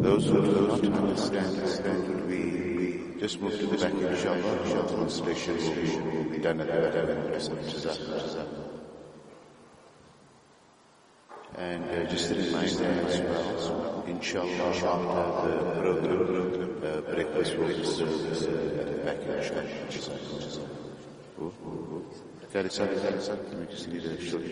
Those who do not understand this, then we just move to the back, inshallah. The translation will be done at the And uh, just a reminder as well, inshallah, after the program, uh, breakfast will be served at the back, inshallah. Can we just need a short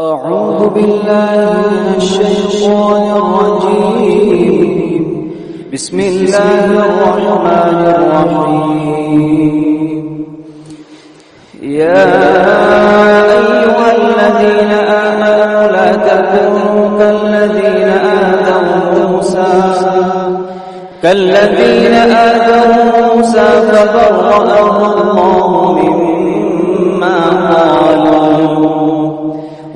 أعوذ بالله من الشيطان الرجيم. بسم الله الرحمن الرحيم. يا أيها الذين آمنوا لا تكونوا كالذين آذوا موسى. كالذين آذوا موسى فبرأه الله مما قالوا.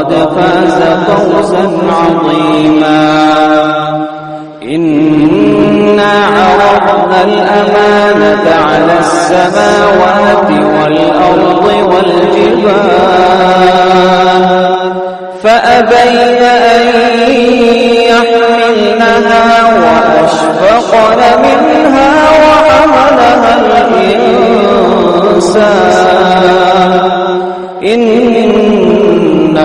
فقد فاز فوزا عظيما. إنا عرضنا الأمانة على السماوات والأرض والجبال فأبين أن يحملنها وأشفقن منها وحملها الإنسان.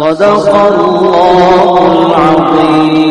صدق الله العظيم.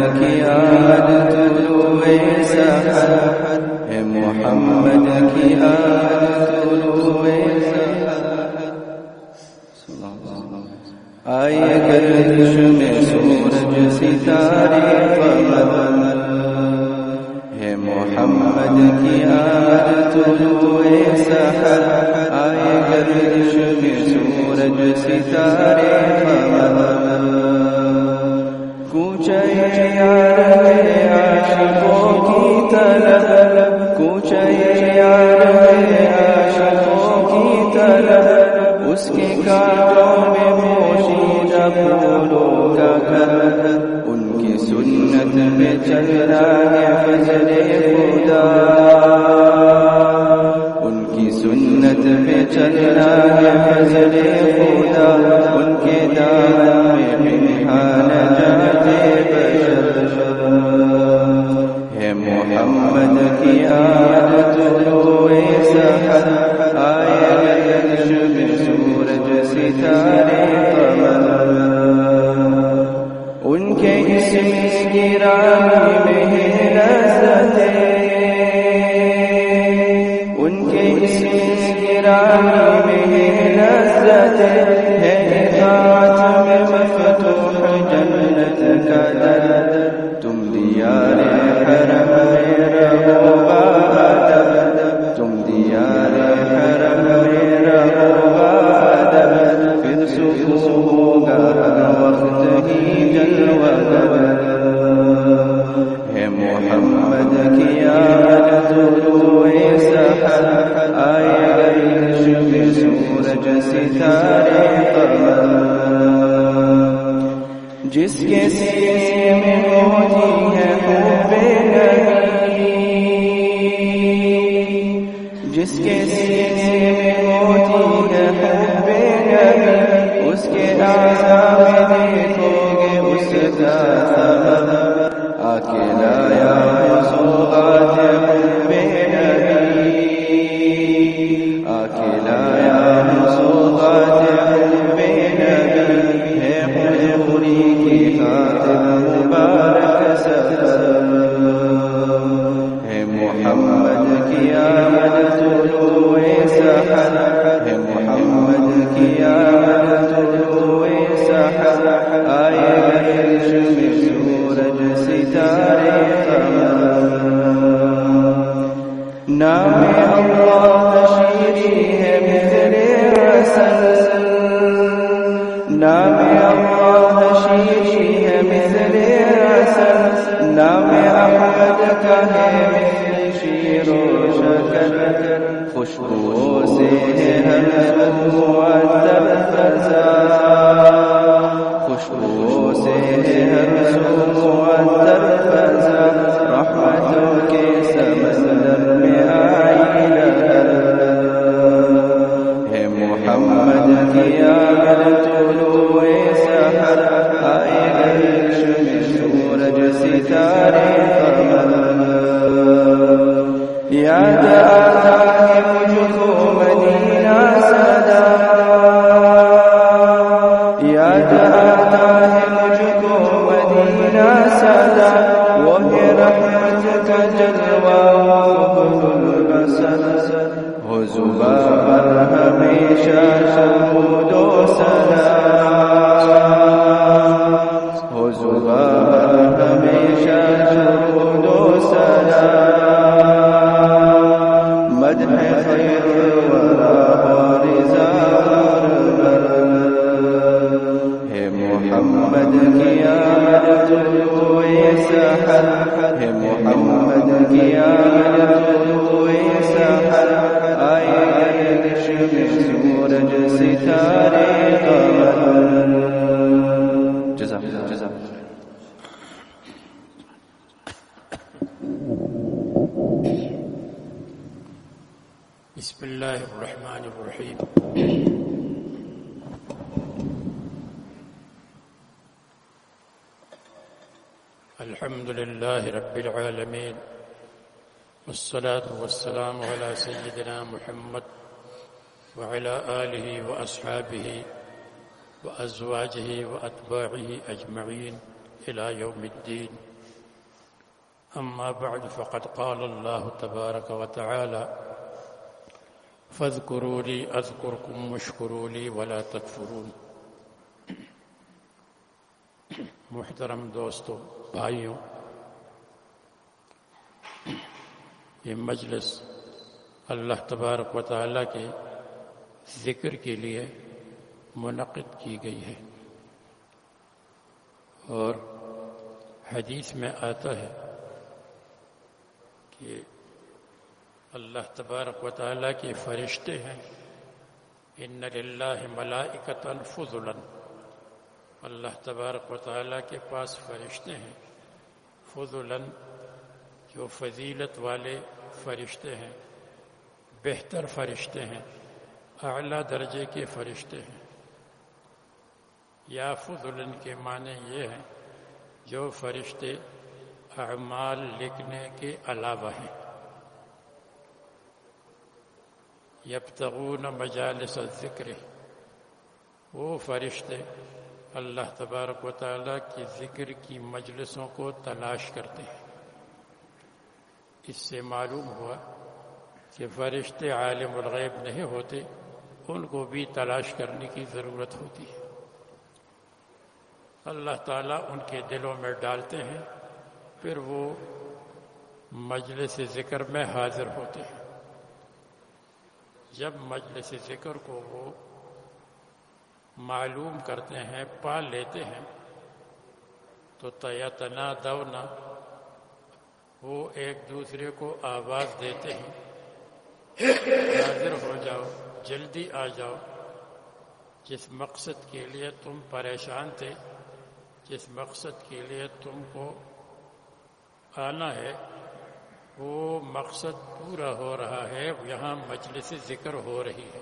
محمد آلة لوي سحر يا محمدك آلة لوي آئے گردش میں سورج ستارے قمر ہے محمد کی آلت روئے سحر آئے گردش میں سورج ستارے قمر کوچے یار میرے عاشقوں کی طرف کوچے یار میرے عاشقوں کی طرف اس کے کاروں میں پوشیدہ پھولوں کا گھر، ان کی سنت میں چل رہا ہے فضل خدا۔ ان کی سنت میں چل رہا ہے فضل خدا۔ حضوری کی خاطر مبارک سبب ہے محمد کی آمد طلوع الله الرحمن الرحيم. الحمد لله رب العالمين. والصلاة والسلام على سيدنا محمد وعلى آله وأصحابه وأزواجه وأتباعه أجمعين إلى يوم الدين. أما بعد فقد قال الله تبارك وتعالى فاذكروني أذكركم واشكروا لي ولا تكفرون. محترم دوستوں بھائیوں، یہ مجلس اللہ تبارک و تعالیٰ کے ذکر کے لیے منعقد کی گئی ہے اور حدیث میں آتا ہے کہ اللہ تبارک و تعالیٰ کے فرشتے ہیں۔ ان للہ ملائکتا فضلا اللہ تبارک و تعالیٰ کے پاس فرشتے ہیں۔ فضلا جو فضیلت والے فرشتے ہیں۔ بہتر فرشتے ہیں۔ اعلیٰ درجے کے فرشتے ہیں۔ یا فضلن کے معنی یہ ہیں جو فرشتے اعمال لکھنے کے علاوہ ہیں۔ یبتغون مجالس الذکر۔ وہ فرشتے، اللہ تبارک و تعالیٰ کی ذکر کی مجلسوں کو تلاش کرتے ہیں۔ اس سے معلوم ہوا کہ فرشتے عالم الغیب نہیں ہوتے، ان کو بھی تلاش کرنے کی ضرورت ہوتی ہے۔ اللہ تعالیٰ ان کے دلوں میں ڈالتے ہیں، پھر وہ مجلس ذکر میں حاضر ہوتے ہیں۔ جب مجلس ذکر کو وہ معلوم کرتے ہیں، پا لیتے ہیں، تو تیتنا دونا وہ ایک دوسرے کو آواز دیتے ہیں، حاضر ہو جاؤ، جلدی آ جاؤ، جس مقصد کے لیے تم پریشان تھے، جس مقصد کے لیے تم کو آنا ہے وہ مقصد پورا ہو رہا ہے یہاں مجلس ذکر ہو رہی ہے۔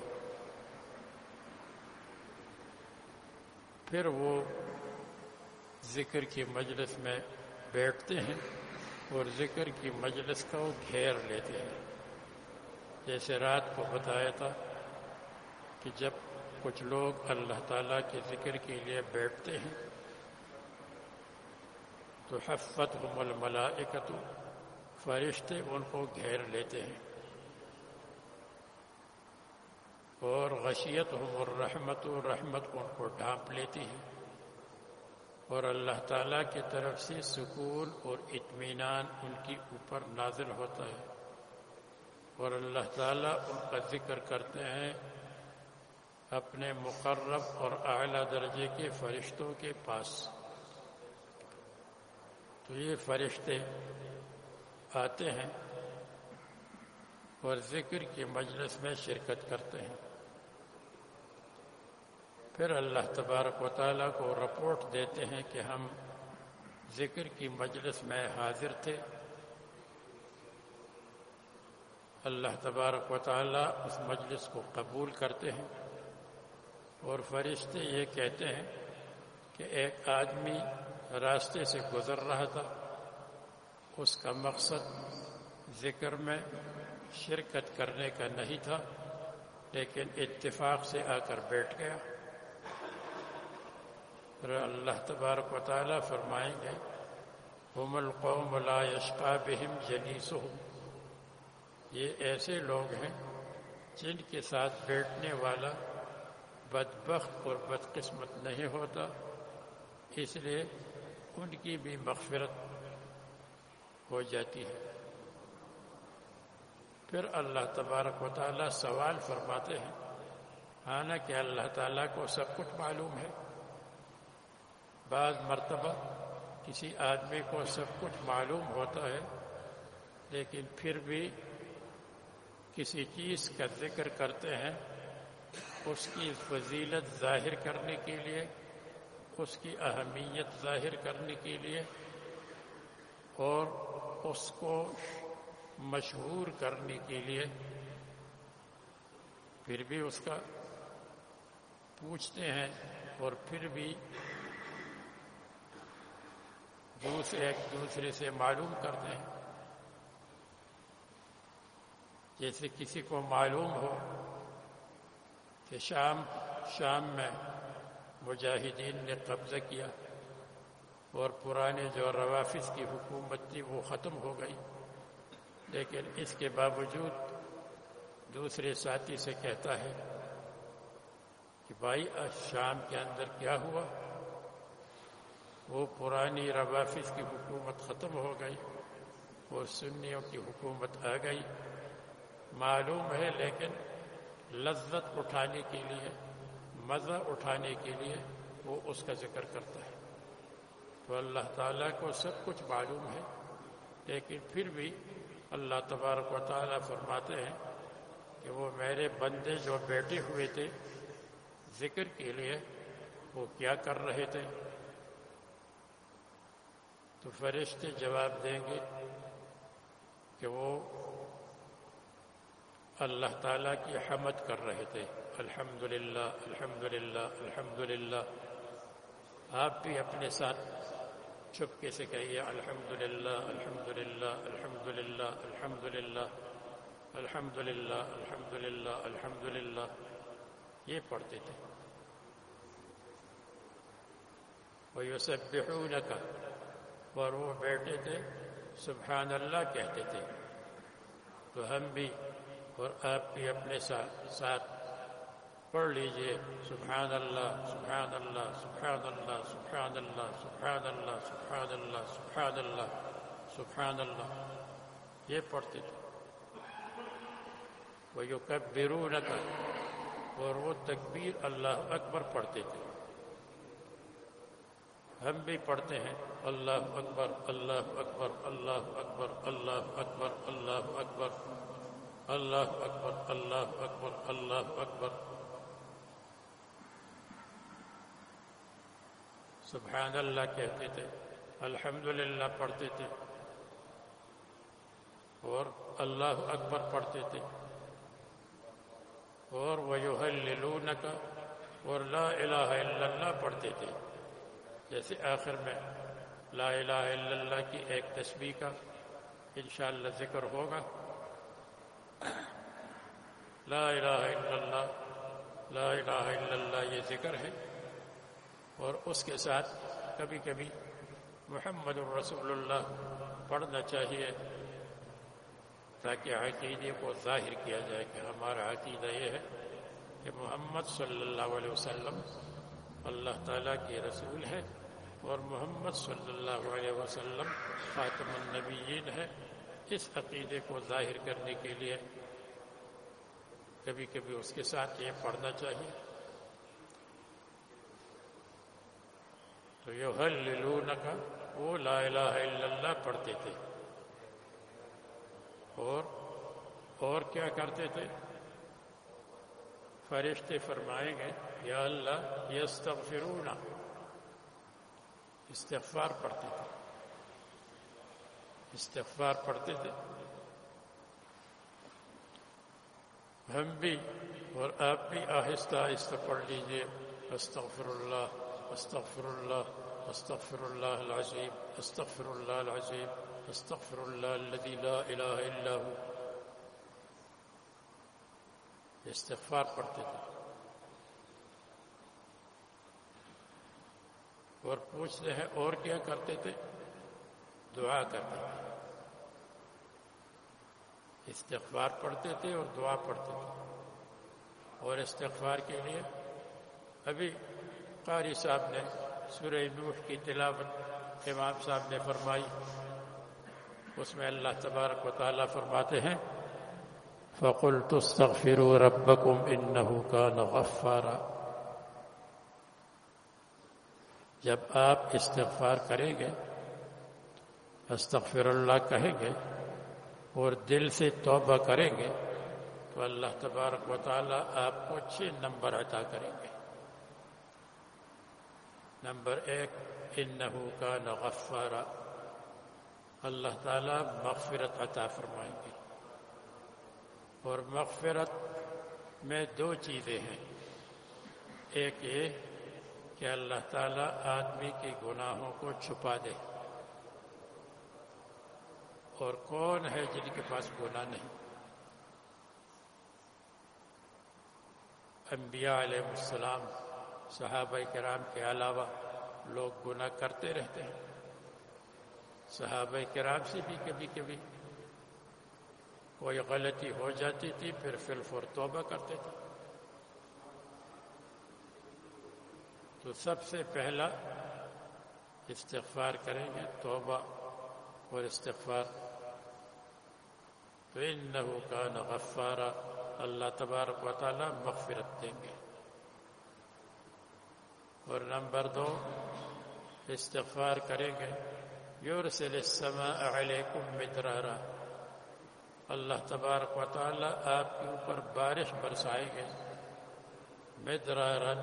پھر وہ ذکر کی مجلس میں بیٹھتے ہیں اور ذکر کی مجلس کا وہ گھیر لیتے ہیں۔ جیسے رات کو بتایا تھا کہ جب کچھ لوگ اللہ تعالیٰ کے ذکر کے لیے بیٹھتے ہیں تو حفت الملائکت فرشتے ان کو گھیر لیتے ہیں۔ اور غشیت ہم الرحمت و رحمت ان کو ڈھانپ لیتی ہے اور اللہ تعالیٰ کی طرف سے سکون اور اطمینان ان کی اوپر نازل ہوتا ہے۔ اور اللہ تعالیٰ ان کا ذکر کرتے ہیں اپنے مقرب اور اعلیٰ درجے کے فرشتوں کے پاس۔ تو یہ فرشتے آتے ہیں اور ذکر کی مجلس میں شرکت کرتے ہیں۔ پھر اللہ تبارک و تعالیٰ کو رپورٹ دیتے ہیں کہ ہم ذکر کی مجلس میں حاضر تھے۔ اللہ تبارک و تعالیٰ اس مجلس کو قبول کرتے ہیں اور فرشتے یہ کہتے ہیں کہ ایک آدمی راستے سے گزر رہا تھا۔ اس کا مقصد ذکر میں شرکت کرنے کا نہیں تھا، لیکن اتفاق سے آ کر بیٹھ گیا۔ اللہ تبارک و تعالیٰ فرمائیں گے، ہم القوم لا یشقا بہم جنیسہم یہ ایسے لوگ ہیں جن کے ساتھ بیٹھنے والا بدبخت اور بدقسمت نہیں ہوتا، اس لیے ان کی بھی مغفرت ہو جاتی ہے۔ پھر اللہ تبارک و تعالیٰ سوال فرماتے ہیں، حالانکہ اللہ تعالیٰ کو سب کچھ معلوم ہے۔ بعض مرتبہ کسی آدمی کو سب کچھ معلوم ہوتا ہے، لیکن پھر بھی کسی چیز کا ذکر کرتے ہیں، اس کی فضیلت ظاہر کرنے کے لیے، اس کی اہمیت ظاہر کرنے کے لیے، اور اس کو مشہور کرنے کے لیے پھر بھی اس کا پوچھتے ہیں اور پھر بھی دوسرے ایک دوسرے سے معلوم کرتے ہیں۔ جیسے کسی کو معلوم ہو کہ شام شام میں مجاہدین نے قبضہ کیا۔ اور پرانے جو روافظ کی حکومت تھی وہ ختم ہو گئی۔ لیکن اس کے باوجود دوسرے ساتھی سے کہتا ہے کہ بھائی، آج شام کے اندر کیا ہوا؟ وہ پرانی روافظ کی حکومت ختم ہو گئی اور سنیوں کی حکومت آ گئی۔ معلوم ہے، لیکن لذت اٹھانے کے لیے، مزہ اٹھانے کے لیے وہ اس کا ذکر کرتا ہے۔ تو اللہ تعالیٰ کو سب کچھ معلوم ہے، لیکن پھر بھی اللہ تبارک و تعالیٰ فرماتے ہیں کہ وہ میرے بندے جو بیٹھے ہوئے تھے ذکر کے لیے، وہ کیا کر رہے تھے؟ تو فرشتے جواب دیں گے کہ وہ اللہ تعالیٰ کی حمد کر رہے تھے۔ الحمد للہ الحمد للہ الحمد للہ آپ بھی اپنے ساتھ چھپکے سے کہیے الحمد للہ الحمد للہ الحمد للہ الحمد للہ الحمد للہ الحمد للہ الحمد للہ یہ پڑھتے تھے۔ وہ کا اور وہ بیٹھے تھے سبحان اللہ کہتے تھے۔ تو ہم بھی اور آپ بھی اپنے ساتھ پڑھ لیجیے۔ سبحان اللہ سبحان اللہ سبحان اللہ سبحان اللہ سبحان اللہ سبحان اللہ سبحان اللہ سبحان اللہ۔ یہ پڑھتے تھے وہ یو کب اور وہ تکبیر اللہ اکبر پڑھتے تھے ہم بھی پڑھتے ہیں، اللہ اکبر اللہ اکبر اللہ اکبر اللہ اکبر اللہ اکبر اللہ اکبر اللہ اکبر اللہ اکبر۔ سبحان اللہ کہتے تھے، الحمدللہ پڑھتے تھے، اور اللہ اکبر پڑھتے تھے، اور وَيُهَلِّلُونَكَ اور لا الہ الا اللہ پڑھتے تھے۔ جیسے آخر میں لا الہ الا اللہ کی ایک تسبیح کا انشاءاللہ ذکر ہوگا۔ لا الہ الا اللہ، لا الہ الا اللہ یہ ذکر ہے۔ اور اس کے ساتھ کبھی کبھی محمد الرسول اللہ پڑھنا چاہیے تاکہ عقیدے کو ظاہر کیا جائے کہ ہمارا عقیدہ یہ ہے کہ محمد صلی اللہ علیہ وسلم اللہ تعالیٰ کے رسول ہے اور محمد صلی اللہ علیہ وسلم خاتم النبیین ہے اس عقیدے کو ظاہر کرنے کے لیے کبھی کبھی اس کے ساتھ یہ پڑھنا چاہیے تو یہ کا وہ لا الہ الا اللہ پڑھتے تھے۔ اور اور کیا کرتے تھے؟ فرشتے فرمائیں گے یا اللہ یستغفرون استغفار پڑھتے تھے۔ استغفار پڑھتے تھے۔ ہم بھی، اور آپ بھی آہستہ آہستہ پڑھ لیجیے۔ استغفر اللہ استغفر اللہ۔ استغفر اللہ العظیم استغفر اللہ العظیم استغفر الله الذي لا اله الا هو. استغفار پڑھتے تھے۔ اور پوچھتے ہیں اور کیا کرتے تھے؟ دعا کرتے تھے۔ استغفار پڑھتے تھے اور دعا پڑھتے تھے۔ اور استغفار کے لیے ابھی قاری صاحب نے سورہ نوح کی تلاوت امام صاحب نے فرمائی۔ اس میں اللہ تبارک و تعالیٰ فرماتے ہیں، فقلت استغفروا ربكم انه كان غفارا۔ جب آپ استغفار کریں گے، استغفر اللہ کہیں گے اور دل سے توبہ کریں گے، تو اللہ تبارک و تعالیٰ آپ کو چھ نمبر عطا کریں گے۔ نمبر ایک، انہو کان غفارا۔ اللہ تعالیٰ مغفرت عطا فرمائیں گے اور مغفرت میں دو چیزیں ہیں۔ ایک یہ کہ اللہ تعالیٰ آدمی کے گناہوں کو چھپا دے۔ اور کون ہے جن کے پاس گناہ نہیں؟ انبیاء علیہ السلام۔ صحابہ کرام کے علاوہ لوگ گناہ کرتے رہتے ہیں۔ صحابہ کرام سے بھی کبھی کبھی کوئی غلطی ہو جاتی تھی، پھر فلفور توبہ کرتے تھے۔ تو سب سے پہلا استغفار کریں گے، توبہ اور استغفار۔ تو ان کا غفارہ اللہ تبارک و تعالیٰ مغفرت دیں گے۔ اور نمبر دو استغفار کریں گے۔ یورسل السماء علیکم مدرارا۔ اللہ تبارک و تعالی آپ کے اوپر بارش برسائیں گے مدرارن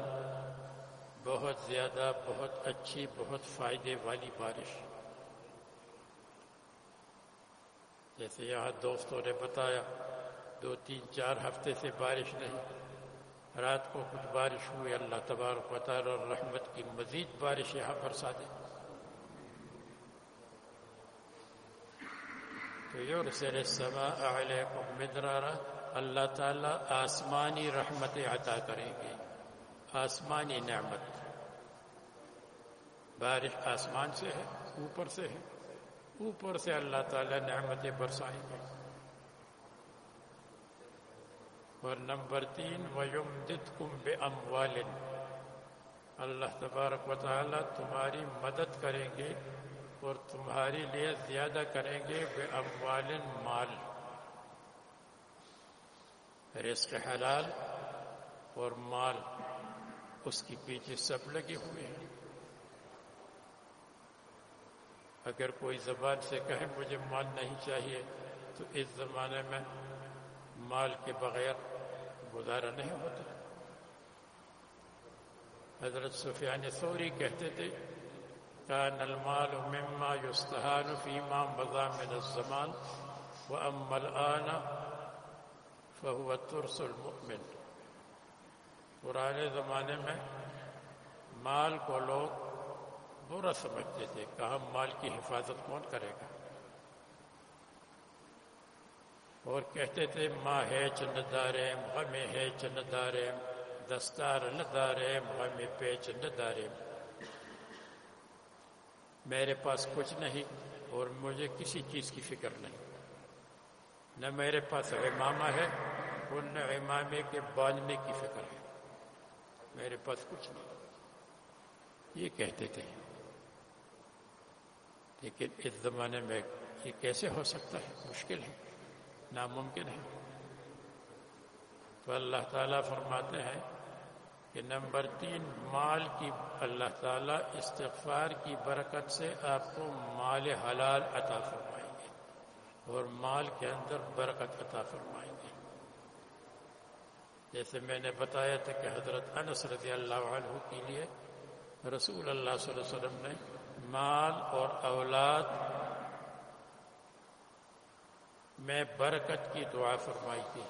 بہت زیادہ، بہت اچھی، بہت فائدے والی بارش۔ جیسے یہاں دوستوں نے بتایا، دو تین چار ہفتے سے بارش نہیں۔ رات کو کچھ بارش ہوئی، اللہ تبارک و تعالی اور رحمت کی مزید بارش یہاں برسا دے یرسل السماء علیکم مدرارا، اللہ تعالیٰ آسمانی رحمت عطا کریں گے۔ آسمانی نعمت۔ بارش آسمان سے ہے، اوپر سے ہے۔ اوپر سے اللہ تعالیٰ نعمت برسائیں گے۔ اور نمبر تین وَيُمْدِدْكُمْ بِأَمْوَالٍ۔ اللہ تبارک و تعالیٰ تمہاری مدد کریں گے اور تمہارے لیے زیادہ کریں گے بے اموال مال۔ رزق حلال اور مال اس کے پیچھے سب لگے ہوئے ہیں۔ اگر کوئی زبان سے کہے، مجھے مال نہیں چاہیے، تو اس زمانے میں مال کے بغیر گزارا نہیں ہوتا۔ حضرت سفیان سوری کہتے تھے كان المال مما يستهان فيما مضى من الزمان وأما الآن فهو ترس المؤمن. پرانے زمانے میں مال کو لوگ برا سمجھتے تھے کہ ہم مال کی حفاظت کون کرے گا؟ اور کہتے تھے، ماں ہے چند دارے ہمیں ہے چند دارے، دستار ندارے ہمیں پہ چند دارے۔ میرے پاس کچھ نہیں اور مجھے کسی چیز کی فکر نہیں۔ نہ میرے پاس امامہ ہے اور نہ امامے کے باندھنے کی فکر ہے۔ میرے پاس کچھ نہیں۔ یہ کہتے تھے۔ لیکن اس زمانے میں یہ کیسے ہو سکتا ہے؟ مشکل ہے۔ ناممکن ہے۔ تو اللہ تعالیٰ فرماتے ہیں کہ نمبر تین، مال کی، اللہ تعالیٰ استغفار کی برکت سے آپ کو مال حلال عطا فرمائیں گے اور مال کے اندر برکت عطا فرمائیں گے۔ جیسے میں نے بتایا تھا کہ حضرت انس رضی اللہ عنہ کے لیے رسول اللہ صلی اللہ علیہ وسلم نے مال اور اولاد میں برکت کی دعا فرمائی تھی۔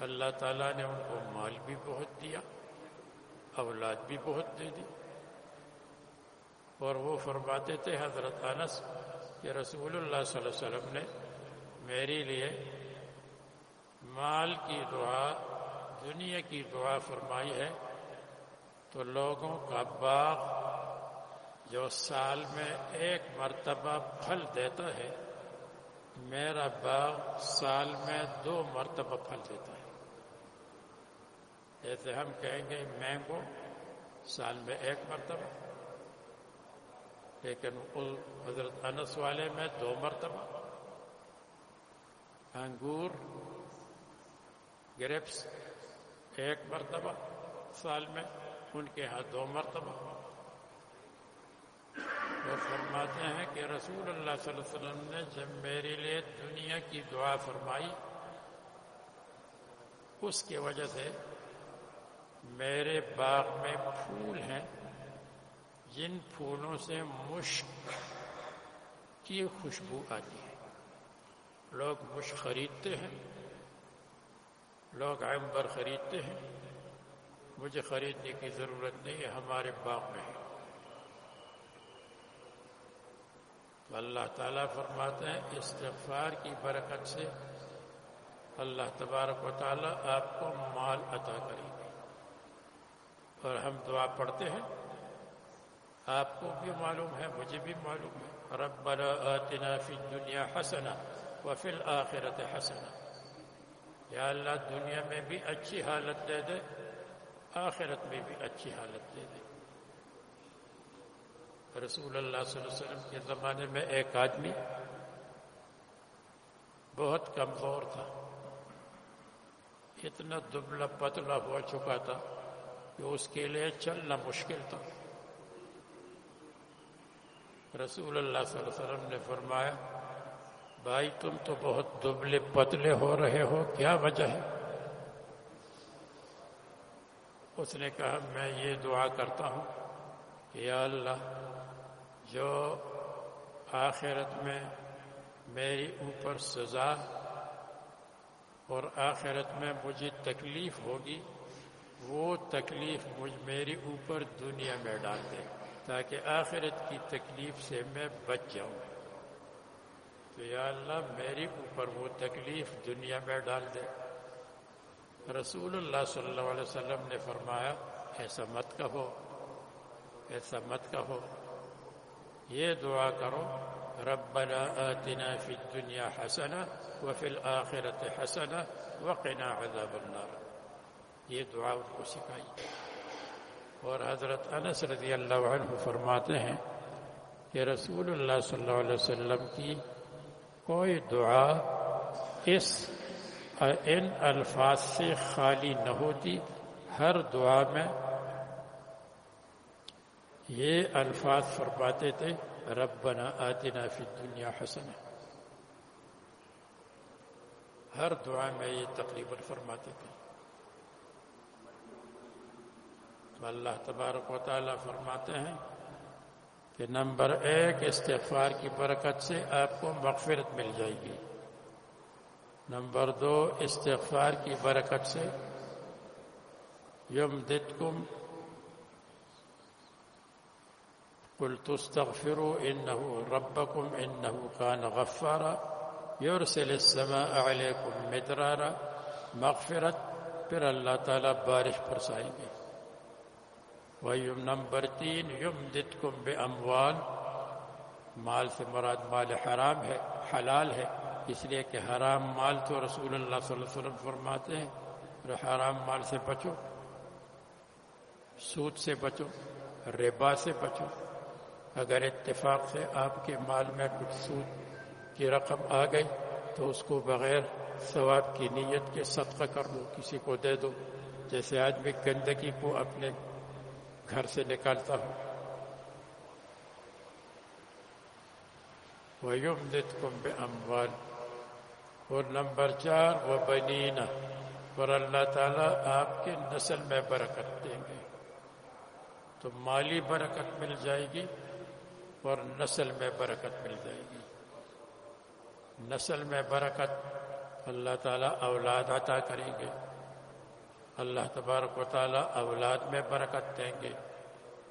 اللہ تعالیٰ نے ان کو مال بھی بہت دیا، اولاد بھی بہت دے دی۔ اور وہ فرماتے تھے، حضرت انس، کہ رسول اللہ صلی اللہ علیہ وسلم نے میرے لیے مال کی دعا، دنیا کی دعا فرمائی ہے۔ تو لوگوں کا باغ جو سال میں ایک مرتبہ پھل دیتا ہے میرا باغ سال میں دو مرتبہ پھل دیتا ہے۔ جیسے ہم کہیں گے مینگو سال میں ایک مرتبہ، لیکن حضرت انس والے میں دو مرتبہ، انگور، گریپس ایک مرتبہ سال میں، ان کے ہاں دو مرتبہ۔ وہ فرماتے ہیں کہ رسول اللہ صلی اللہ علیہ وسلم نے جب میرے لیے دنیا کی دعا فرمائی، اس کی وجہ سے میرے باغ میں پھول ہیں، جن پھولوں سے مشک کی خوشبو آتی ہے۔ لوگ مشک خریدتے ہیں، لوگ عمبر خریدتے ہیں، مجھے خریدنے کی ضرورت نہیں ہے ہمارے باغ میں ہے۔ تو اللہ تعالیٰ فرماتے ہیں، استغفار کی برکت سے اللہ تبارک و تعالیٰ آپ کو مال عطا کریں گے اور ہم دعا پڑھتے ہیں، آپ کو بھی معلوم ہے، مجھے بھی معلوم ہے۔ ربنا آتنا فی الدنیا حسنا وفی الآخرت حسنا یا اللہ دنیا میں بھی اچھی حالت دے دے، آخرت میں بھی اچھی حالت دے دے۔ رسول اللہ صلی اللہ علیہ وسلم کے زمانے میں ایک آدمی بہت کمزور تھا۔ اتنا دبلا پتلا ہو چکا تھا کہ اس کے لیے چلنا مشکل تھا۔ رسول اللہ صلی اللہ علیہ وسلم نے فرمایا، بھائی تم تو بہت دبلے پتلے ہو رہے ہو، کیا وجہ ہے؟ اس نے کہا، میں یہ دعا کرتا ہوں کہ یا اللہ جو آخرت میں میری اوپر سزا اور آخرت میں مجھے تکلیف ہوگی، وہ تکلیف مجھ میری اوپر دنیا میں ڈال دے تاکہ آخرت کی تکلیف سے میں بچ جاؤں۔ تو یا اللہ میری اوپر وہ تکلیف دنیا میں ڈال دے۔ رسول اللہ صلی اللہ علیہ وسلم نے فرمایا، ایسا مت کہو، ایسا مت کہو۔ یہ دعا کرو، ربنا آتنا فی الدنیا حسنہ وفی الآخرت حسنہ وقنا عذاب النار۔ یہ دعا ان کو سکھائی۔ اور حضرت انس رضی اللہ عنہ فرماتے ہیں کہ رسول اللہ صلی اللہ علیہ وسلم کی کوئی دعا اس ان الفاظ سے خالی نہ ہوتی، ہر دعا میں یہ الفاظ فرماتے تھے، ربنا آتنا فی الدنیا حسن ہر دعا میں یہ تقریباً فرماتے تھے۔ تو اللہ تبارک و تعالیٰ فرماتے ہیں کہ نمبر ایک، استغفار کی برکت سے آپ کو مغفرت مل جائے گی۔ نمبر دو، استغفار کی برکت سے یم دتکم قل تستغفروا إنه ربكم إنه كان غفارا. يرسل السماء عليكم مدرارا. مغفرت پھر اللہ تعالیٰ بارش برسائیں گے. ویم نمبر تین یم دتکم بے اموال مال سے مراد مال حرام ہے، حلال ہے. اس لیے کہ حرام مال تو رسول اللہ صلی اللہ علیہ وسلم فرماتے ہیں، اور حرام مال سے بچو، سود سے بچو، ربا سے بچو اگر اتفاق سے آپ کے مال میں کچھ سود کی رقم آ گئی تو اس کو بغیر ثواب کی نیت کے صدقہ کر دو، کسی کو دے دو۔ جیسے آدمی گندگی کو اپنے گھر سے نکالتا ہو وَيُمْدِدْكُمْ بِأَمْوَالِ۔ اور نمبر چار وہ بنینا اور اللہ تعالیٰ آپ کی نسل میں برکت دیں گے۔ تو مالی برکت مل جائے گی۔ اور نسل میں برکت مل جائے گی۔ نسل میں برکت اللہ تعالیٰ اولاد عطا کریں گے۔ اللہ تبارک و تعالیٰ اولاد میں برکت دیں گے۔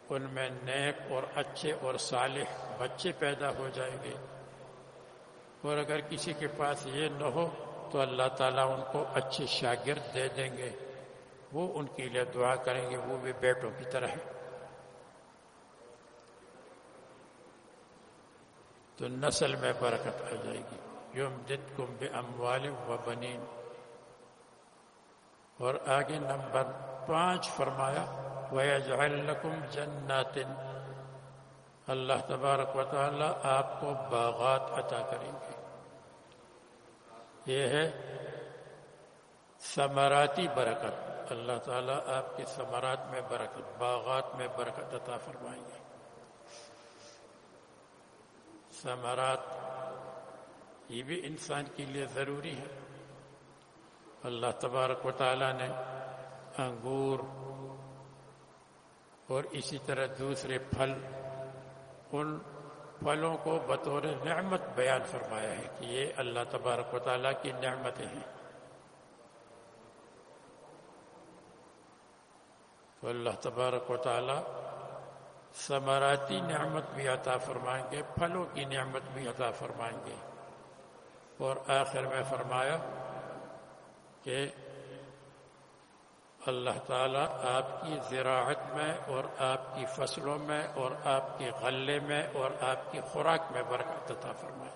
ان میں نیک اور اچھے اور صالح بچے پیدا ہو جائیں گے۔ اور اگر کسی کے پاس یہ نہ ہو تو اللہ تعالیٰ ان کو اچھے شاگرد دے دیں گے۔ وہ ان کے لیے دعا کریں گے۔ وہ بھی بیٹوں کی طرح۔ تو نسل میں برکت آ جائے گی۔ یوم جد کم بے اموال و بنین۔ اور آگے نمبر پانچ فرمایا، وَيَجْعَلْ جنات۔ اللہ تبارک و تعالی آپ کو باغات عطا کریں گے۔ یہ ہے ثمراتی برکت۔ اللہ تعالیٰ آپ کے ثمرات میں برکت، باغات میں برکت عطا فرمائیں گے۔ ثمرات یہ بھی انسان کے لیے ضروری ہے۔ اللہ تبارک و تعالیٰ نے انگور اور اسی طرح دوسرے پھل، ان پھلوں کو بطور نعمت بیان فرمایا ہے کہ یہ اللہ تبارک و تعالیٰ کی نعمتیں ہیں۔ تو اللہ تبارک و تعالیٰ ثمراتی نعمت بھی عطا فرمائیں گے، پھلوں کی نعمت بھی عطا فرمائیں گے۔ اور آخر میں فرمایا کہ اللہ تعالیٰ آپ کی زراعت میں اور آپ کی فصلوں میں اور آپ کے غلے میں اور آپ کی خوراک میں برکت عطا فرمائے۔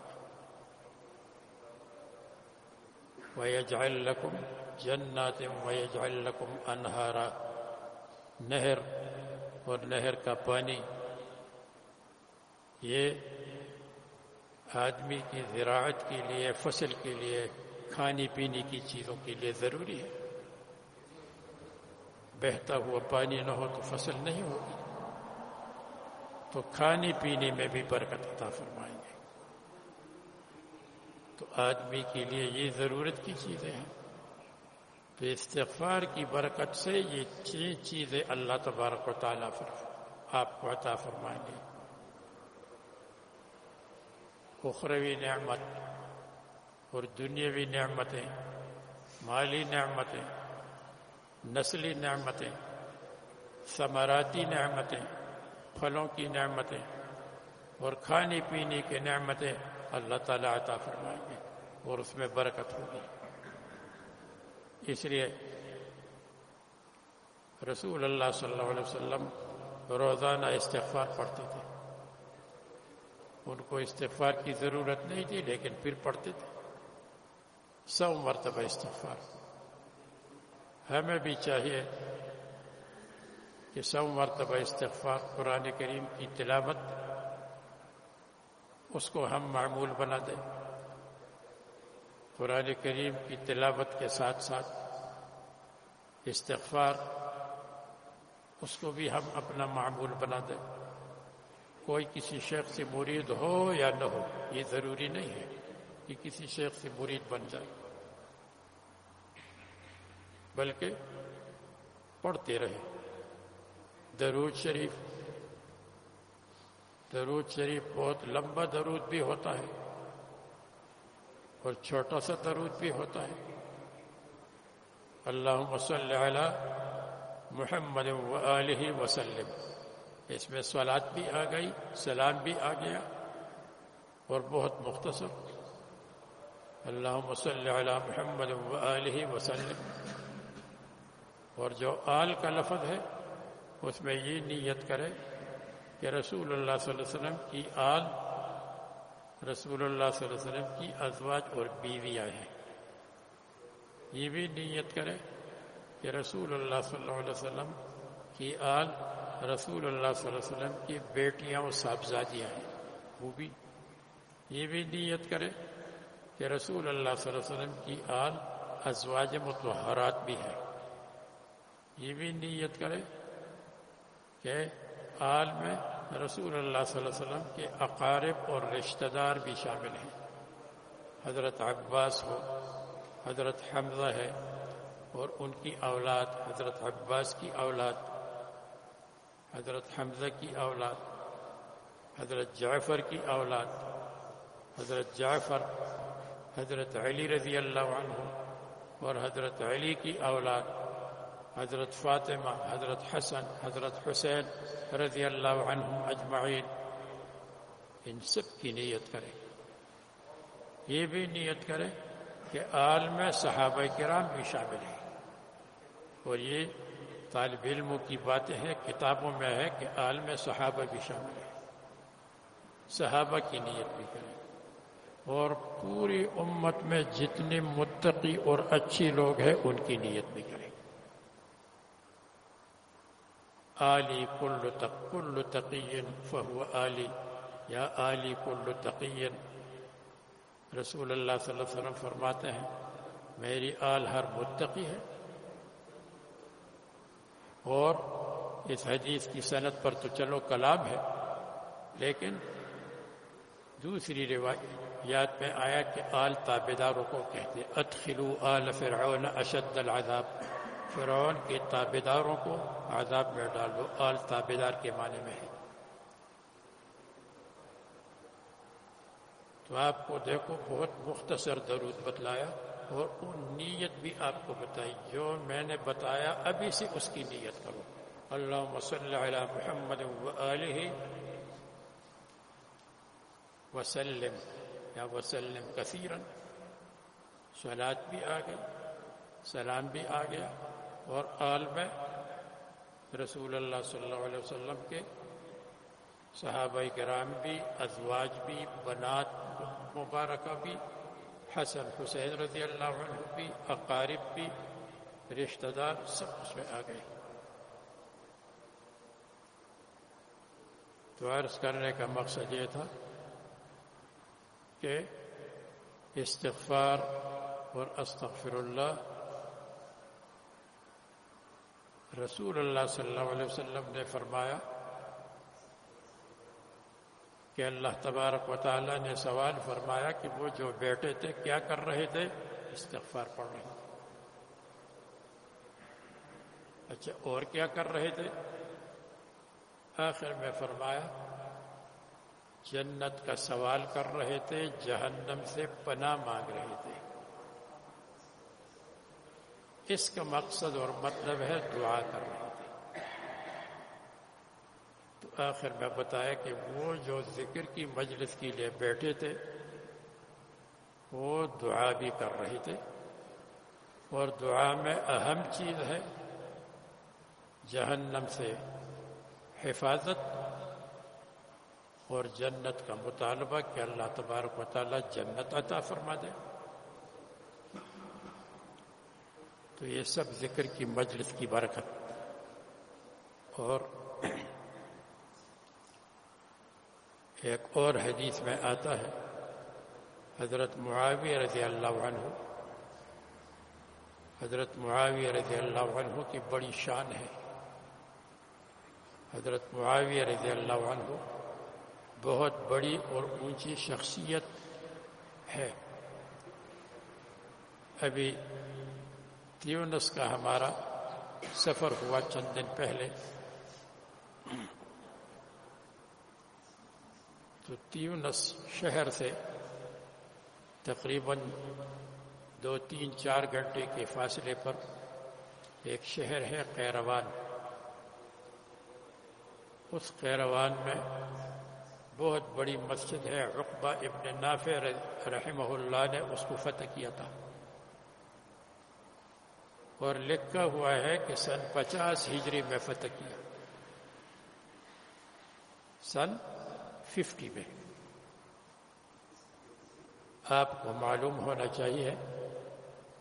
وَيَجْعَلْ لَكُمْ جَنَّاتٍ وَيَجْعَلْ لَكُمْ أَنْهَارًا۔ نہر اور نہر کا پانی۔ یہ آدمی کی زراعت کے لیے، فصل کے لیے، کھانے پینے کی چیزوں کے لیے ضروری ہے۔ بہتا ہوا پانی نہ ہو تو فصل نہیں ہوگی۔ تو کھانے پینے میں بھی برکت عطا فرمائیں گے۔ تو آدمی کے لیے یہ ضرورت کی چیزیں ہیں۔ تو استغفار کی برکت سے یہ چھ چیزیں اللہ تبارک و تعالیٰ آپ کو عطا فرمائیں گے۔ اخروی نعمت اور دنیاوی نعمتیں، مالی نعمتیں، نسلی نعمتیں، ثمراتی نعمتیں، پھلوں کی نعمتیں اور کھانے پینے کی نعمتیں اللہ تعالیٰ عطا فرمائیں گے اور اس میں برکت ہوگی۔ اس لیے رسول اللہ صلی اللہ علیہ وسلم روزانہ استغفار پڑھتے تھے۔ ان کو استغفار کی ضرورت نہیں تھی، لیکن پھر پڑھتے تھے۔ سو مرتبہ استغفار۔ ہمیں بھی چاہیے کہ سو مرتبہ استغفار قرآن کریم کی تلاوت اس کو ہم معمول بنا دیں۔ قرآن کریم کی تلاوت کے ساتھ ساتھ استغفار، اس کو بھی ہم اپنا معمول بنا دیں۔ کوئی کسی شیخ سے مرید ہو یا نہ ہو، یہ ضروری نہیں ہے کہ کسی شیخ سے مرید بن جائے۔ بلکہ پڑھتے رہے درود شریف درود شریف بہت لمبا درود بھی ہوتا ہے۔ اور چھوٹا سا درود بھی ہوتا ہے۔ اللہ صلی علی محمد و علیہ وسلم۔ اس میں سوالات بھی آ گئی، سلام بھی آ گیا اور بہت مختصر۔ اللہ صلی علی محمد و علیہ وسلم۔ اور جو آل کا لفظ ہے، اس میں یہ نیت کرے کہ رسول اللہ صلی اللہ علیہ وسلم کی آل رسول اللہ صلی اللہ علیہ وسلم کی ازواج اور بیویاں ہیں۔ یہ بھی نیت کرے کہ رسول اللہ صلی اللہ علیہ وسلم کی آل رسول اللہ صلی اللہ علیہ وسلم کی بیٹیاں اور صاحبزادیاں ہیں۔ وہ بھی یہ بھی نیت کرے کہ رسول اللہ صلی اللہ علیہ وسلم کی آل ازواج متحرات بھی ہیں۔ یہ بھی نیت کرے کہ آل میں رسول اللہ صلی اللہ علیہ وسلم کے اقارب اور رشتہ دار بھی شامل ہیں۔ حضرت عباس ہو، حضرت حمزہ ہے اور ان کی اولاد، حضرت عباس کی اولاد، حضرت حمزہ کی اولاد، حضرت جعفر کی اولاد، حضرت جعفر، حضرت علی رضی اللہ عنہ اور حضرت علی کی اولاد۔ حضرت فاطمہ، حضرت حسن، حضرت حسین رضی اللہ عنہ اجمعین۔ ان سب کی نیت کرے یہ بھی نیت کرے کہ آل میں صحابہ کرام بھی شامل ہیں۔ اور یہ طالب علموں کی باتیں ہیں، کتابوں میں ہے کہ آل میں صحابہ بھی شامل ہیں۔ صحابہ کی نیت بھی کریں۔ اور پوری امت میں جتنے متقی اور اچھی لوگ ہیں، ان کی نیت بھی کریں۔ آلی کل تق، کل تقین فہو علی یا علی کل تقین۔ رسول اللہ صلی اللہ علیہ وسلم فرماتے ہیں، میری آل ہر متقی ہے۔ اور اس حدیث کی صنعت پر تو چلو، کلام ہے۔ لیکن دوسری روایات میں آیا کہ آل تابداروں کو کہتے ادخلو آل فرعون اشد العذاب۔ فرعون کے تابداروں کو عذاب میں ڈال دو آل تابدار کے معنی میں ہے۔ تو آپ کو دیکھو، بہت مختصر درود بتلایا اور ان نیت بھی آپ کو بتائی، جو میں نے بتایا ابھی سے اس کی نیت کرو۔ اللہ صلی علی محمد و علیہ وسلم۔ یا وسلم کثیرن سلاد بھی آ گئی سلام بھی آ گیا۔ اور آل میں رسول اللہ صلی اللہ علیہ وسلم کے صحابہ کرام بھی، ازواج بھی، بنات مبارکہ بھی، حسن، حسین رضی اللہ عنہ بھی، اقارب بھی، رشتہ دار سب اس میں آ گئے۔ تو عرض کرنے کا مقصد یہ تھا کہ استغفار اور استغفر اللہ رسول اللہ صلی اللہ علیہ وسلم نے فرمایا کہ اللہ تبارک و تعالیٰ نے سوال فرمایا کہ وہ جو بیٹے تھے کیا کر رہے تھے؟ استغفار پڑھ رہے تھے۔ اچھا اور کیا کر رہے تھے؟ آخر میں فرمایا، جنت کا سوال کر رہے تھے، جہنم سے پناہ مانگ رہے تھے۔ اس کا مقصد اور مطلب ہے دعا کر تو آخر میں بتایا کہ وہ جو ذکر کی مجلس کے لیے بیٹھے تھے، وہ دعا بھی کر رہے تھے۔ اور دعا میں اہم چیز ہے جہنم سے حفاظت اور جنت کا مطالبہ کہ اللہ تبارک و تعالیٰ جنت عطا فرما دے۔ تو یہ سب ذکر کی مجلس کی برکت۔ اور ایک اور حدیث میں آتا ہے، حضرت معاویہ رضی اللہ عنہ۔ حضرت معاویہ رضی اللہ عنہ کی بڑی شان ہے۔ حضرت معاویہ رضی اللہ عنہ بہت بڑی اور اونچی شخصیت ہے۔ ابھی تیونس کا ہمارا سفر ہوا چند دن پہلے۔ تو تیونس شہر سے تقریباً دو تین چار گھنٹے کے فاصلے پر ایک شہر ہے قیروان۔ اس قیروان میں بہت بڑی مسجد ہے۔ رقبہ ابن نافع رحمہ اللہ نے اس کو فتح کیا تھا۔ اور لکھا ہوا ہے کہ سن پچاس ہجری میں فتح کیا۔ سن ففٹی میں۔ آپ کو معلوم ہونا چاہیے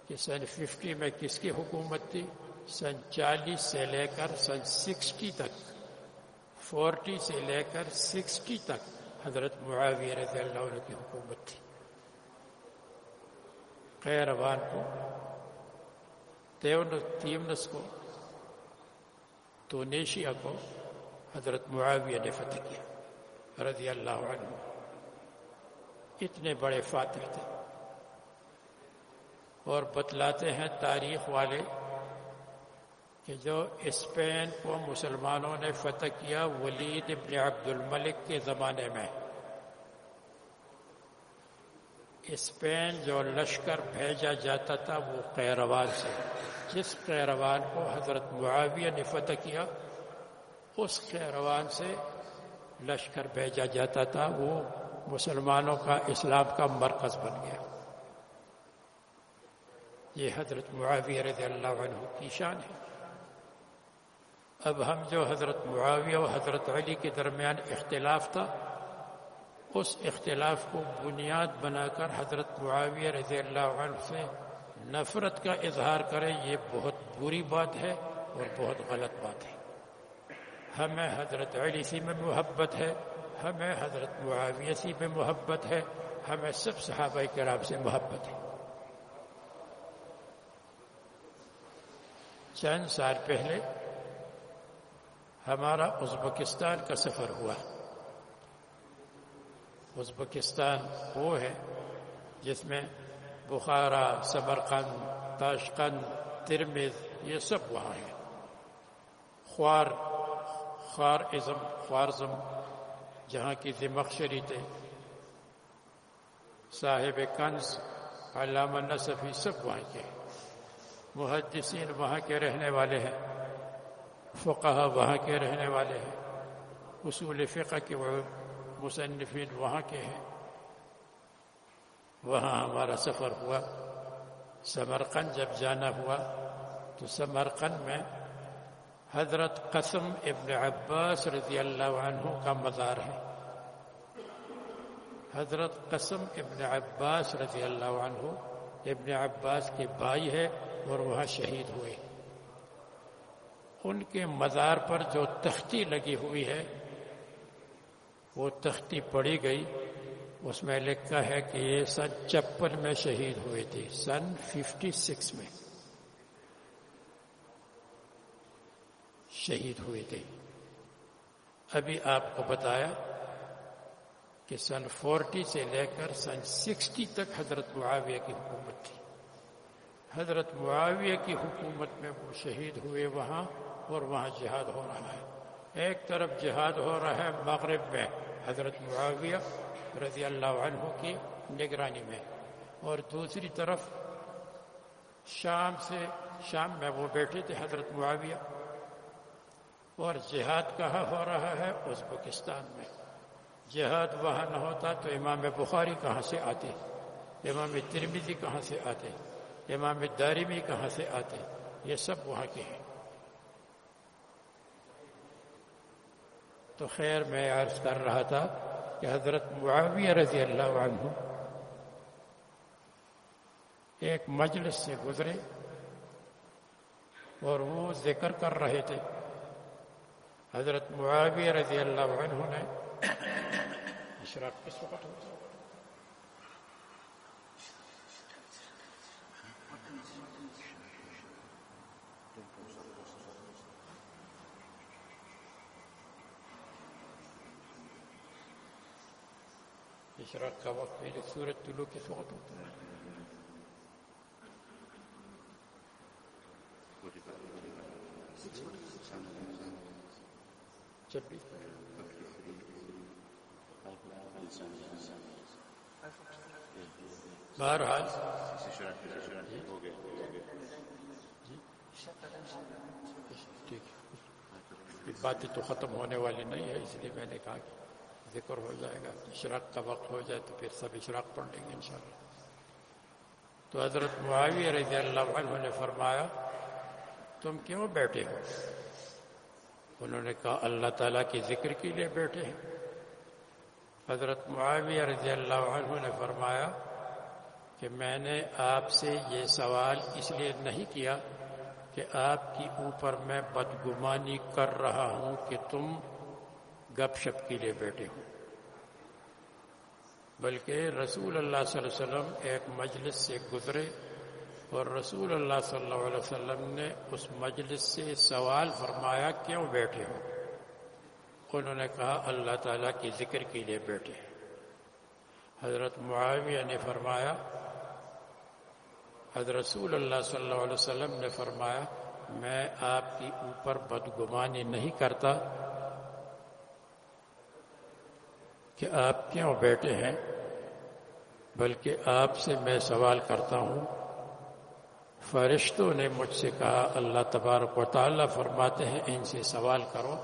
کہ سن ففٹی میں کس کی حکومت تھی؟ سن چالیس سے لے کر سن سکسٹی تک۔ فورٹی سے لے کر سکسٹی تک حضرت معاویہ رضی اللہ عنہ کی حکومت تھی۔ قیروان کو تیمنس کو تونیشیا کو حضرت معاویہ نے فتح کیا، رضی اللہ عنہ۔ اتنے بڑے فاتح تھے۔ اور بتلاتے ہیں تاریخ والے کہ جو اسپین کو مسلمانوں نے فتح کیا، ولید ابن عبد الملک کے زمانے میں۔ اسپین جو لشکر بھیجا جاتا تھا وہ قیروان سے۔ جس قیروان کو حضرت معاویہ نے فتح کیا، اس قیروان سے لشکر بھیجا جاتا تھا۔ وہ مسلمانوں کا اسلام کا مرکز بن گیا۔ یہ حضرت معاویہ رضی اللہ عنہ کی شان ہے۔ اب ہم جو حضرت معاویہ و حضرت علی کے درمیان اختلاف تھا اس اختلاف کو بنیاد بنا کر حضرت معاویہ رضی اللہ عنہ سے نفرت کا اظہار کریں، یہ بہت بری بات ہے اور بہت غلط بات ہے۔ ہمیں حضرت علی سی میں محبت ہے، ہمیں حضرت معاویہ سی میں محبت ہے، ہمیں سب صحابہ کرام سے محبت ہے۔ چند سال پہلے ہمارا ازبکستان کا سفر ہوا۔ ازبکستان وہ ہے جس میں بخارا سمرقند تاشقند ترمز یہ سب وہاں ہیں۔ خوار خوار ازم خوارزم جہاں کی دمخشری تھے صاحب کنز، علامہ نصفی سب وہاں کے محدثین وہاں کے رہنے والے ہیں۔ فقہ وہاں کے رہنے والے ہیں۔ اصول فقہ کے وہ مصنفین وہاں کے ہیں۔ وہاں ہمارا سفر ہوا۔ سمرقند جب جانا ہوا تو سمرقند میں حضرت قسم ابن عباس رضی اللہ عنہ کا مزار ہے۔ حضرت قسم ابن عباس رضی اللہ عنہ ابن عباس کے بھائی ہے اور وہاں شہید ہوئے۔ ان کے مزار پر جو تختی لگی ہوئی ہے وہ تختی پڑی گئی۔ اس میں لکھا ہے کہ یہ سن چپن میں شہید ہوئے تھے۔ سن ففٹی سکس میں شہید ہوئے تھے۔ ابھی آپ کو بتایا کہ سن فورٹی سے لے کر سن سکسٹی تک حضرت معاویہ کی حکومت تھی۔ حضرت معاویہ کی حکومت میں وہ شہید ہوئے وہاں اور وہاں جہاد ہو رہا ہے۔ ایک طرف جہاد ہو رہا ہے مغرب میں۔ حضرت معاویہ رضی اللہ عنہ کی نگرانی میں۔ اور دوسری طرف شام سے شام میں وہ بیٹھے تھے حضرت معاویہ۔ اور جہاد کہاں ہو رہا ہے؟ ازبکستان میں۔ جہاد وہاں نہ ہوتا تو امام بخاری کہاں سے آتے؟ امام ترمیزی کہاں سے آتے؟ امام دارمی کہاں سے آتے؟ یہ سب وہاں کے ہیں۔ تو خیر میں عرض کر رہا تھا کہ حضرت معاویہ رضی اللہ عنہ ایک مجلس سے گزرے اور وہ ذکر کر رہے تھے۔ حضرت معاویہ رضی اللہ عنہ نے اشراق کس وقت ہوتا اشراق کا وقت پہلے سورج طلوع کس وقت ہوتا ہے بہرحال۔ ٹھیک باتیں تو ختم ہونے والی نہیں ہے، اس لیے میں نے کہا کہ ذکر ہو جائے گا، اشراق کا وقت ہو جائے تو پھر سب اشراق پڑھ لیں گے انشاءاللہ۔ تو حضرت معاویہ رضی اللہ عنہ نے فرمایا، تم کیوں بیٹھے ہو؟ انہوں نے کہا، اللہ تعالیٰ کی ذکر کے لیے بیٹھے ہیں۔ حضرت معاویہ رضی اللہ عنہ نے فرمایا کہ میں نے آپ سے یہ سوال اس لیے نہیں کیا کہ آپ کی اوپر میں بدگمانی کر رہا ہوں کہ تم گپ شپ کے لیے بیٹھے ہو بلکہ رسول اللہ صلی اللہ علیہ وسلم ایک مجلس سے گزرے اور رسول اللہ صلی اللہ علیہ وسلم نے اس مجلس سے سوال فرمایا، کیوں بیٹھے ہو؟ انہوں نے کہا، اللہ تعالیٰ کی ذکر کے لیے بیٹھے حضرت معاویہ نے فرمایا، حضرت رسول اللہ صلی اللہ علیہ وسلم نے فرمایا، میں آپ کی اوپر بدگمانی نہیں کرتا کہ آپ کیوں بیٹھے ہیں؟ بلکہ آپ سے میں سوال کرتا ہوں، فرشتوں نے مجھ سے کہا، اللہ تبارک و تعالیٰ فرماتے ہیں، ان سے سوال کرو۔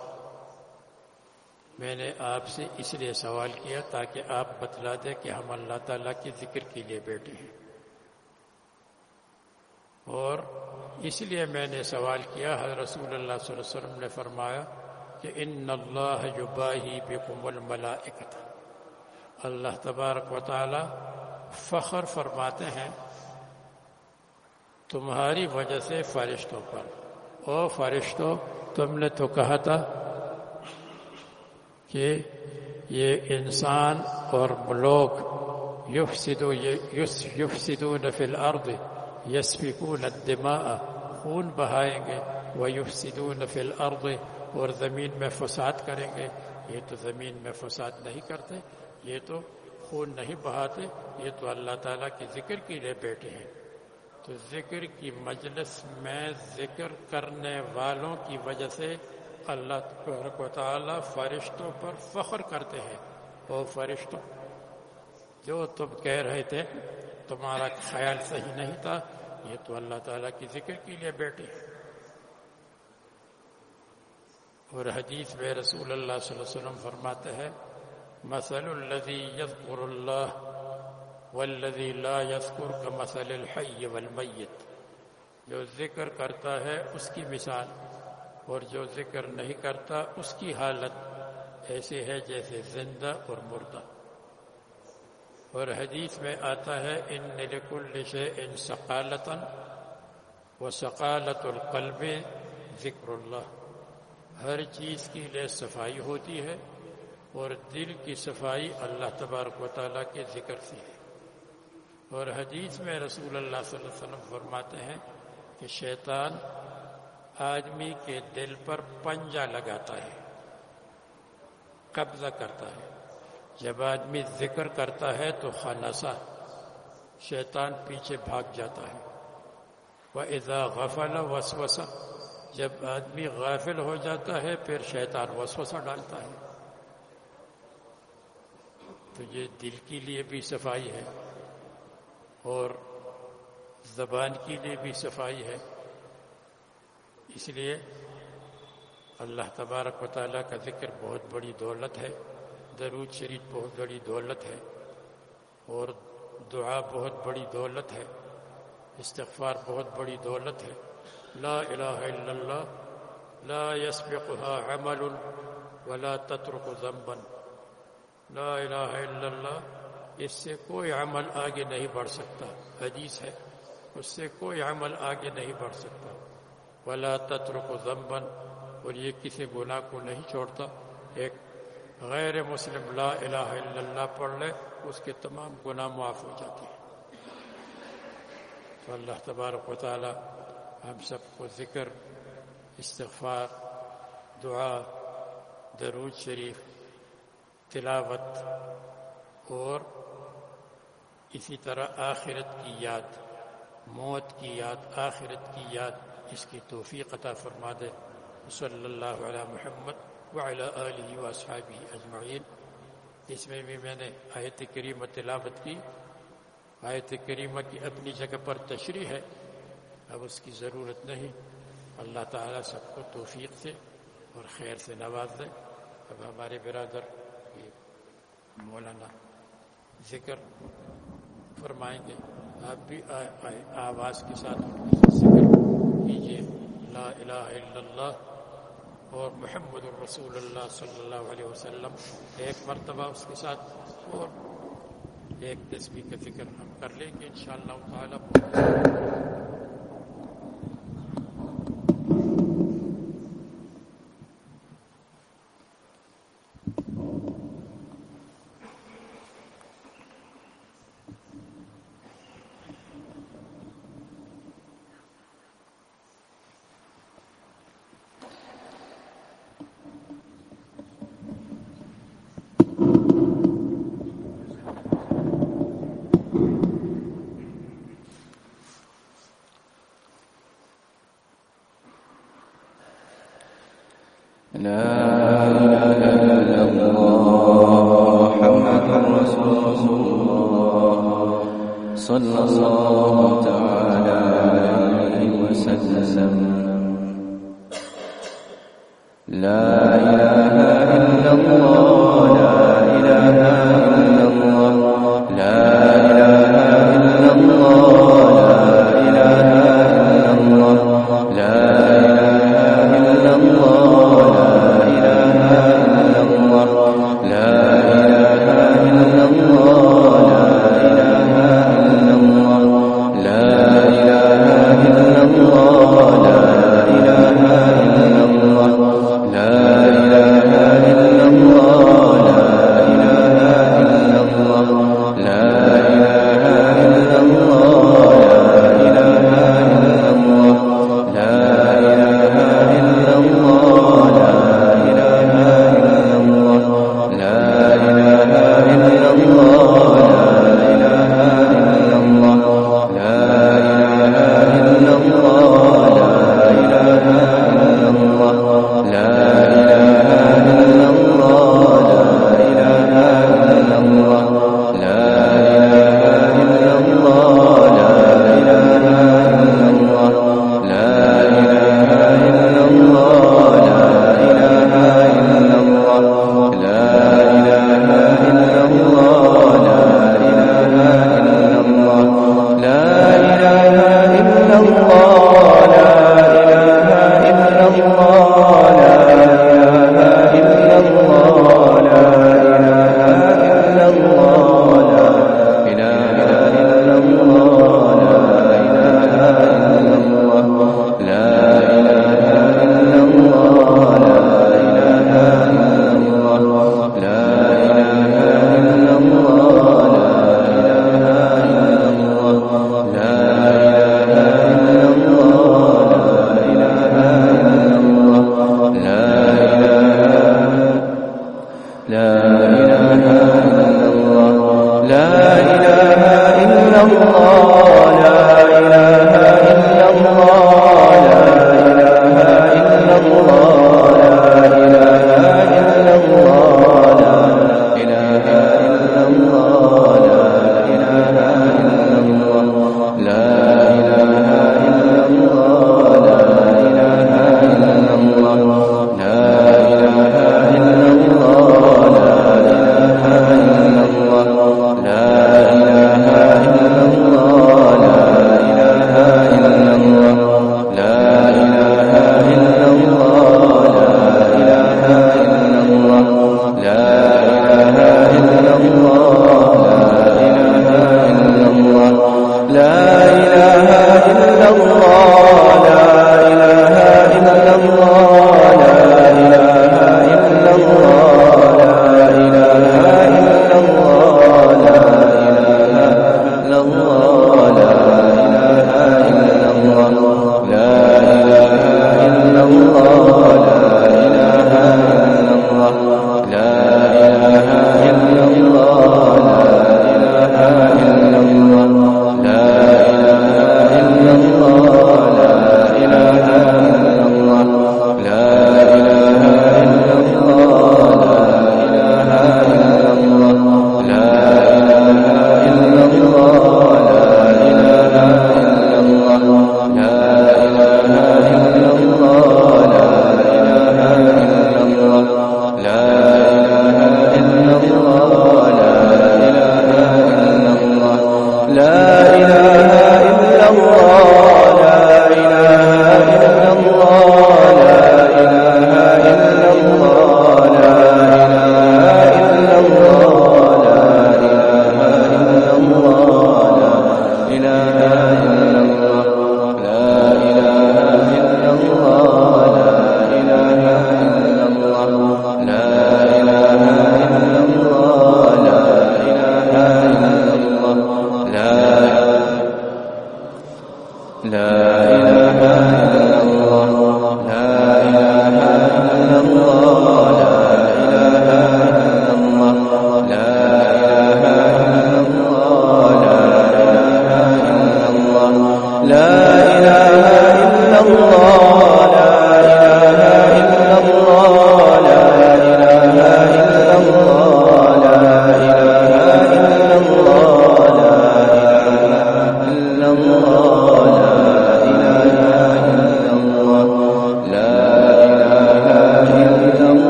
میں نے آپ سے اس لیے سوال کیا تاکہ آپ بتلا دیں کہ ہم اللہ تعالیٰ کے ذکر کے لیے بیٹھے ہیں۔ اور اس لیے میں نے سوال کیا، حضرت رسول اللہ صلی اللہ علیہ وسلم نے فرمایا کہ ان اللہ یباہی بکم الملائکت اللہ تبارک و تعالی فخر فرماتے ہیں تمہاری وجہ سے فرشتوں پر۔ او فرشتوں تم نے تو کہا تھا کہ یہ انسان اور لوگ یفسدو یفسدون فی الارض یسفکون الدماء، خون بہائیں گے، ویفسدون فی الارض اور زمین میں فساد کریں گے۔ یہ تو زمین میں فساد نہیں کرتے۔ یہ تو خون نہیں بہاتے، یہ تو اللہ تعالیٰ کی ذکر کے لیے بیٹھے ہیں۔ تو ذکر کی مجلس میں ذکر کرنے والوں کی وجہ سے اللہ تبارک و تعالیٰ فرشتوں پر فخر کرتے ہیں۔ وہ فرشتوں، جو تم کہہ رہے تھے، تمہارا خیال صحیح نہیں تھا، یہ تو اللہ تعالیٰ کی ذکر کے لیے بیٹھے ہیں۔ اور حدیث میں رسول اللہ صلی اللہ علیہ وسلم فرماتے ہیں مثل الذي يذكر الله والذي لا يذكر كمثل الحي والميت۔ جو ذکر کرتا ہے اس کی مثال، اور جو ذکر نہیں کرتا اس کی حالت ایسے ہے جیسے زندہ اور مردہ۔ اور حدیث میں آتا ہے، ان لکل شیء سقالتا و سقالت القلب ذکر اللہ۔ ہر چیز کے لیے صفائی ہوتی ہے اور دل کی صفائی اللہ تبارک و تعالیٰ کے ذکر سے ہے۔ اور حدیث میں رسول اللہ صلی اللہ علیہ وسلم فرماتے ہیں کہ شیطان آدمی کے دل پر پنجا لگاتا ہے، قبضہ کرتا ہے۔ جب آدمی ذکر کرتا ہے تو خالصہ شیطان پیچھے بھاگ جاتا ہے۔ وہ اذا غفل وسوسہ جب آدمی غافل ہو جاتا ہے، پھر شیطان وسوسہ ڈالتا ہے۔ تو یہ دل کے لیے بھی صفائی ہے اور زبان کے لیے بھی صفائی ہے۔ اس لیے اللہ تبارک و تعالیٰ کا ذکر بہت بڑی دولت ہے۔ درود شریف بہت بڑی دولت ہے اور دعا بہت بڑی دولت ہے۔ استغفار بہت بڑی دولت ہے۔ لا الہ الا اللہ، لا يسبقها عمل ولا تترك ذنبا۔ لا الہ الا اللہ، اس سے کوئی عمل آگے نہیں بڑھ سکتا۔ حدیث ہے، اس سے کوئی عمل آگے نہیں بڑھ سکتا۔ ولا تترك ذنبا، اور یہ کسی گناہ کو نہیں چھوڑتا۔ ایک غیر مسلم لا الہ الا اللہ پڑھ لے، اس کے تمام گناہ معاف ہو جاتے ہیں۔ تو اللہ تبارک و تعالی ہم سب کو ذکر، استغفار، دعا، درود شریف تلاوت اور اسی طرح آخرت کی یاد، موت کی یاد، آخرت کی یاد، اس کی توفیق عطا فرما دے۔ صلی اللہ علیہ محمد وعلى آله وأصحابه أجمعين اس میں بھی میں نے آیت کریمہ تلاوت کی۔ آیت کریمہ کی اپنی جگہ پر تشریح ہے۔ اب اس کی ضرورت نہیں۔ اللہ تعالیٰ سب کو توفیق سے اور خیر سے نواز دے اب ہمارے برادر مولانا ذکر فرمائیں گے۔ آپ بھی آواز کے ساتھ ذکر کیجیے لا الہ الا اللہ اور محمد الرسول اللہ صلی اللہ علیہ وسلم۔ ایک مرتبہ اس کے ساتھ اور ایک تصویر کا فکر ہم کر لیں گے۔ انشاءاللہ تعالی۔ صلى الله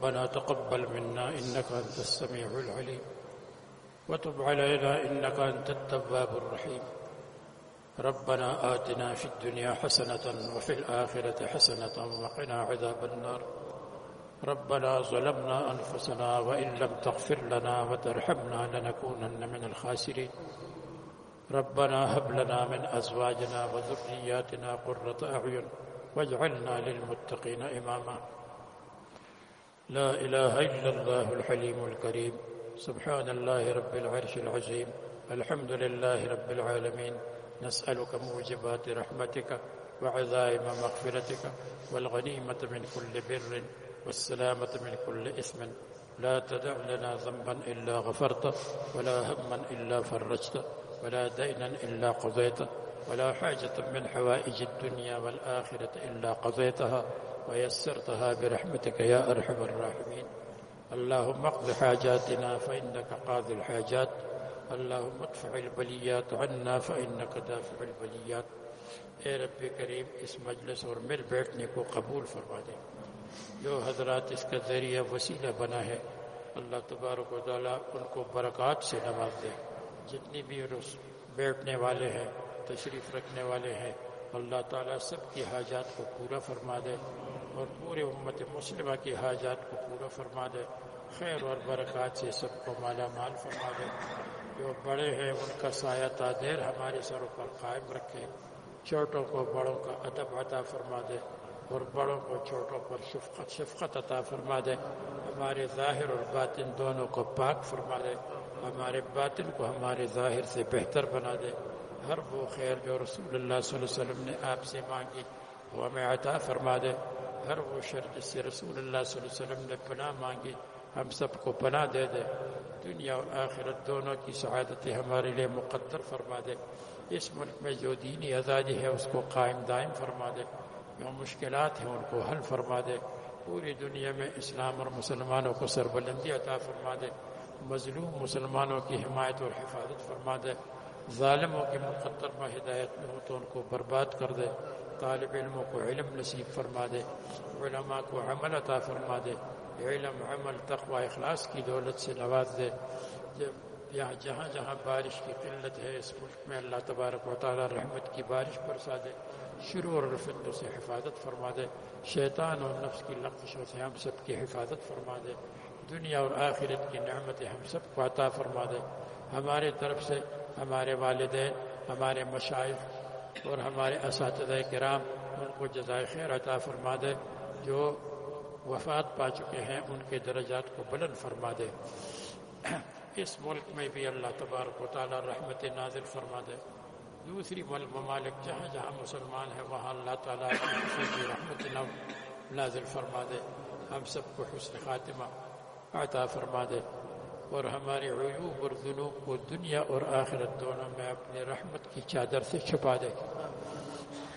ربنا تقبل منا إنك أنت السميع العليم. وتب علينا إنك أنت التواب الرحيم. ربنا آتنا في الدنيا حسنة وفي الآخرة حسنة وقنا عذاب النار. ربنا ظلمنا أنفسنا وإن لم تغفر لنا وترحمنا لنكونن من الخاسرين. ربنا هب لنا من أزواجنا وذرياتنا قرة أعين واجعلنا للمتقين إماما. لا إله إلا الله الحليم الكريم. سبحان الله رب العرش العظيم. الحمد لله رب العالمين. نسألك موجبات رحمتك وعزائم مغفرتك والغنيمة من كل بر والسلامة من كل إثم. لا تدع لنا ذنبا إلا غفرته ولا هما إلا فرجته ولا دينا إلا قضيته ولا حاجة من حوائج الدنيا والآخرة إلا قضيتها. ويسرتها برحمتك يا أرحم الراحمين. اللهم اقض حاجاتنا فإنك قاضي الحاجات. اللهم ادفع البليات عنا فإنك دافع البليات. اے رب کریم، اس مجلس اور مل بیٹھنے کو قبول فرما دے۔ جو حضرات اس کا ذریعہ وسیلہ بنا ہے، اللہ تبارک و تعالیٰ ان کو برکات سے نواز دے۔ جتنی بھی بیٹھنے والے ہیں، تشریف رکھنے والے ہیں، اللہ تعالیٰ سب کی حاجات کو پورا فرما دے۔ اور پورے امت مسلمہ کی حاجات کو پورا فرما دے۔ خیر اور برکات سے سب کو مالا مال فرما دے۔ جو بڑے ہیں، ان کا سایہ تادیر ہمارے سروں پر قائم رکھے۔ چھوٹوں کو بڑوں کا ادب عطا فرما دے اور بڑوں کو چھوٹوں پر شفقت شفقت عطا فرما دے۔ ہمارے ظاہر اور باطن دونوں کو پاک فرما دے۔ ہمارے باطن کو ہمارے ظاہر سے بہتر بنا دے۔ ہر وہ خیر جو رسول اللہ صلی اللہ علیہ وسلم نے آپ سے مانگی، وہ ہمیں عطا فرما دے۔ ہر وہ شر جس سے رسول اللہ صلی اللہ علیہ وسلم نے پناہ مانگی، ہم سب کو پناہ دے دے۔ دنیا اور آخرت دونوں کی سعادتیں ہمارے لیے مقدر فرما دے۔ اس ملک میں جو دینی آزادی ہے، اس کو قائم دائم فرما دے۔ جو مشکلات ہیں، ان کو حل فرما دے۔ پوری دنیا میں اسلام اور مسلمانوں کو سربلندی عطا فرما دے۔ مظلوم مسلمانوں کی حمایت اور حفاظت فرما دے۔ ظالموں کی مقدر ہدایت میں ہو تو ان کو برباد کر دے۔ طالب علموں کو علم نصیب فرما دے، علماء کو عمل عطا فرما دے، علم، عمل، تقوی، اخلاص کی دولت سے نواز دے۔ یہاں جہاں جہاں بارش کی قلت ہے، اس ملک میں اللہ تبارک و تعالی رحمت کی بارش برسا دے شروع اور فتنوں سے حفاظت فرما دے۔ شیطان اور نفس کی لفظوں سے ہم سب کی حفاظت فرما دے۔ دنیا اور آخرت کی نعمتیں ہم سب کو عطا فرما دے۔ ہمارے طرف سے ہمارے والدین، ہمارے مشائق اور ہمارے اساتذہ کرام ان کو جزائے خیر عطا فرما دے، جو وفات پا چکے ہیں، ان کے درجات کو بلند فرما دے۔ اس ملک میں بھی اللہ تبارک و تعالیٰ رحمت نازل فرما دے۔ دوسری ملک ممالک جہاں جہاں مسلمان ہیں، وہاں اللہ تعالیٰ کی رحمت نازل فرما دے۔ ہم سب کو حسن خاتمہ عطا فرما دے۔ اور ہمارے عیوب اور ذنوب کو دنیا اور آخرت دونوں میں اپنے رحمت کی چادر سے چھپا دے۔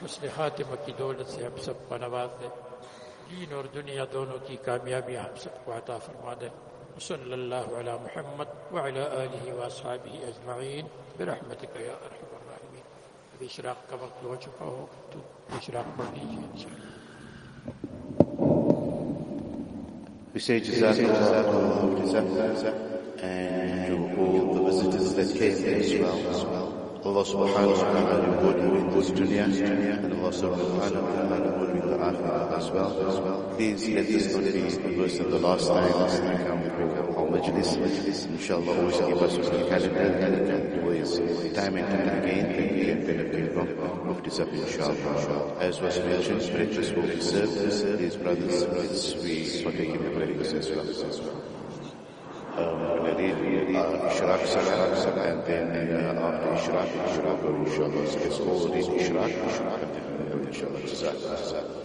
حسن خاتمہ کی دولت سے ہم سب کو نواز دے۔ دین اور دنیا دونوں کی کامیابی ہم سب کو عطا فرما دے۔ صلی اللہ علی محمد وعلى آلہ واصحابہ اجمعین۔ برحمتک یا ارحم الراحمین۔ ابھی اشراق کا وقت ہو چکا ہو، تو اشراق پڑھ لیجیے انشاءاللہ We say Jazakallah Jazak and to all the visitors that came here as well. Allah subhanahu wa ta'ala reward you in this dunya and Allah subhanahu wa ta'ala reward you in the akhirah as well. Please let this not be the first and the last time we come for our majlis. Inshallah always keep us the calendar and always time and time again that we can benefit from of this up inshallah. As was mentioned, breakfast will be served. These brothers, brothers, we partake in the breakfast as well. Um, read uh, Ishraq Salah and then uh, after Ishraq, Ishraq inshallah, it's all read Ishraq, Ishraq and then inshallah, Jazak.